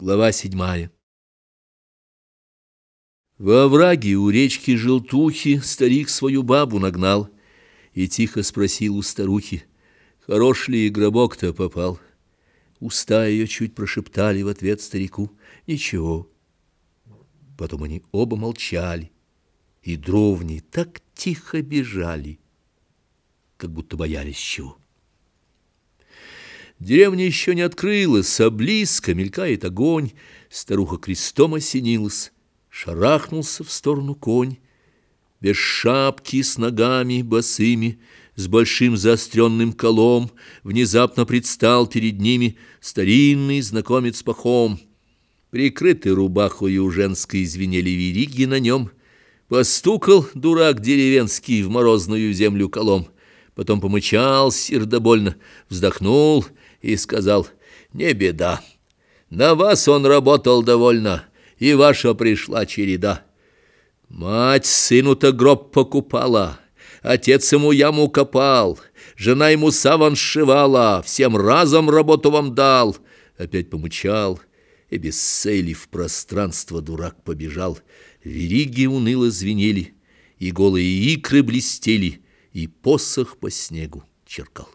Глава седьмая Во враге у речки Желтухи старик свою бабу нагнал И тихо спросил у старухи, Хорош ли гробок-то попал? Уста ее чуть прошептали в ответ старику, Ничего. Потом они оба молчали, И дровни так тихо бежали, Как будто боялись чего. Деревня еще не открылась, а близко мелькает огонь. Старуха крестом осенилась, шарахнулся в сторону конь. Без шапки, с ногами босыми, с большим заостренным колом, внезапно предстал перед ними старинный знакомец пахом. Прикрытый рубахою женской звенели вериги на нем. Постукал дурак деревенский в морозную землю колом. Потом помычал сердобольно, вздохнул — и сказал, «Не беда, на вас он работал довольно, и ваша пришла череда. Мать сыну-то гроб покупала, отец ему яму копал, жена ему саван сшивала, всем разом работу вам дал». Опять помычал, и без цели в пространство дурак побежал. Вериги уныло звенели, и голые икры блестели, и посох по снегу черкал.